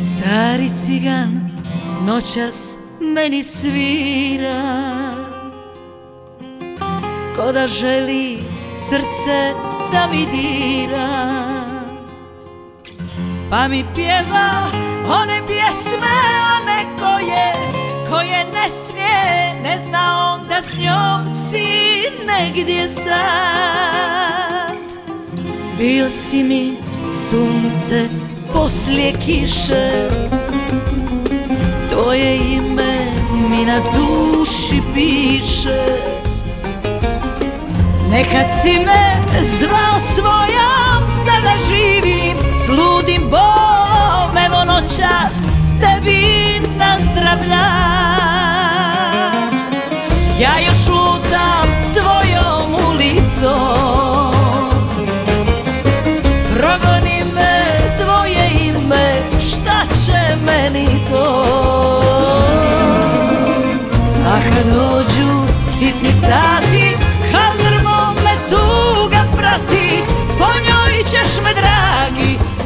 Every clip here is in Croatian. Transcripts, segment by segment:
Stari cigan noćas meni svira. Ko da želi srce da mi dira. Pa mi pjeva one pjesme, a neko je Koje ne smije, ne zna on da s njom si negdje sad Bio si mi sunce poslije kiše. Tvoje ime mi na duši piše. Nekad si me zvao svojom, meni to. A kad dođu sitni sati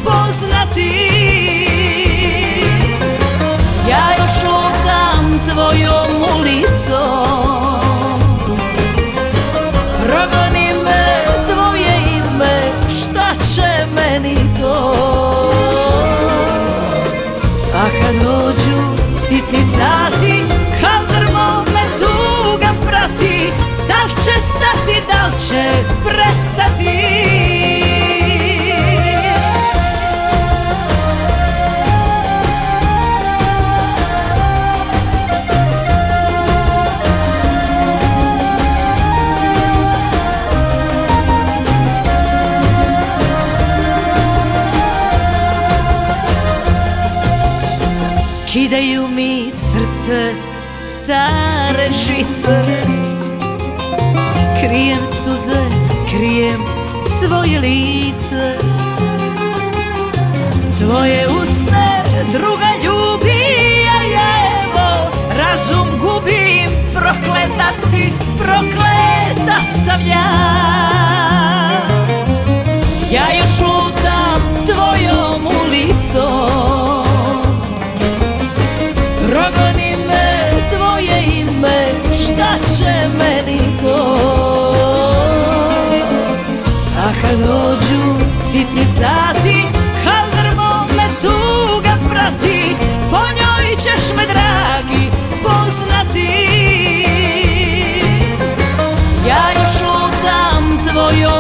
poznati. Ja još lutam tvojom ulicom. Progoni me tvoje ime, šta će meni to Kidaju mi srce stare žice Krijem suze, krijem svoje lice. Tvoje usne druga Progoni me tvoje ime, šta će meni to? A kad dođu sitni sati, kad drvo me tuga prati Po njoj ćeš me dragi poznati. Ja još lutam tvojom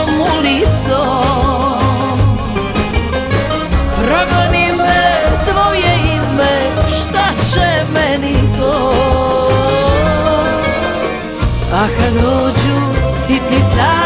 Всякая ночью сипнется